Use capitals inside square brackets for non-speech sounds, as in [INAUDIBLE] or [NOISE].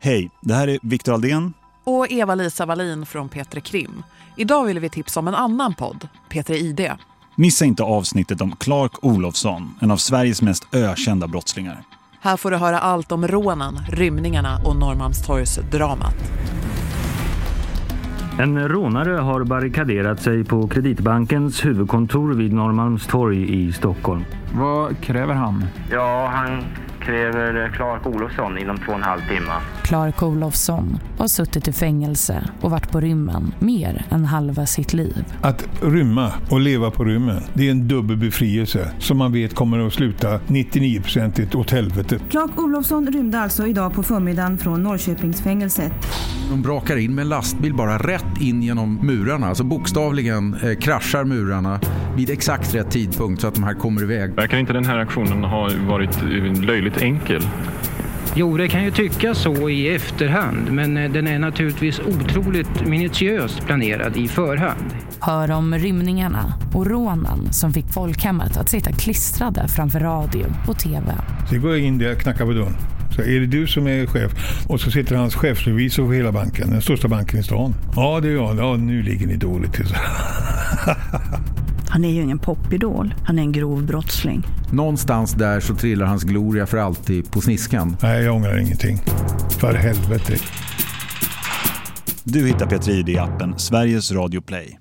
Hej, det här är Viktor Aldén. Och Eva-Lisa Wallin från Petre Krim. Idag vill vi tipsa om en annan podd, Petre ID. Missa inte avsnittet om Clark Olofsson, en av Sveriges mest ökända brottslingar. Här får du höra allt om rånen, rymningarna och Norrmalmstorgsdramat. En rånare har barrikaderat sig på Kreditbankens huvudkontor vid Norrmalmstorg i Stockholm. Vad kräver han? Ja, han kräver Clark Olofsson inom två och en halv timme. Clark Olofsson har suttit i fängelse och varit på rymmen mer än halva sitt liv. Att rymma och leva på rymmen, det är en dubbel befrielse som man vet kommer att sluta 99% åt helvete. Clark Olofsson rymde alltså idag på förmiddagen från Norrköpingsfängelset. De brakar in med en lastbil bara rätt in genom murarna, alltså bokstavligen eh, kraschar murarna vid exakt rätt tidpunkt så att de här kommer iväg. Verkar inte den här aktionen ha varit löjligt enkel? Jo, det kan ju tyckas så i efterhand, men eh, den är naturligtvis otroligt minutiöst planerad i förhand. Hör om rymningarna och rånen som fick folkhemmet att sitta klistrade framför radio och tv. Så jag går in där och knackar på dörren. Så är det du som är chef? Och så sitter hans chefsrevisor för hela banken, den största banken i stan. Ja, det är jag. Ja, nu ligger ni dåligt till. [LAUGHS] Han är ju ingen popidol. Han är en grov brottsling. Någonstans där så trillar hans gloria för alltid på sniskan. Nej, jag ångrar ingenting. För helvete. Du hittar Petri i appen Sveriges Radio Play.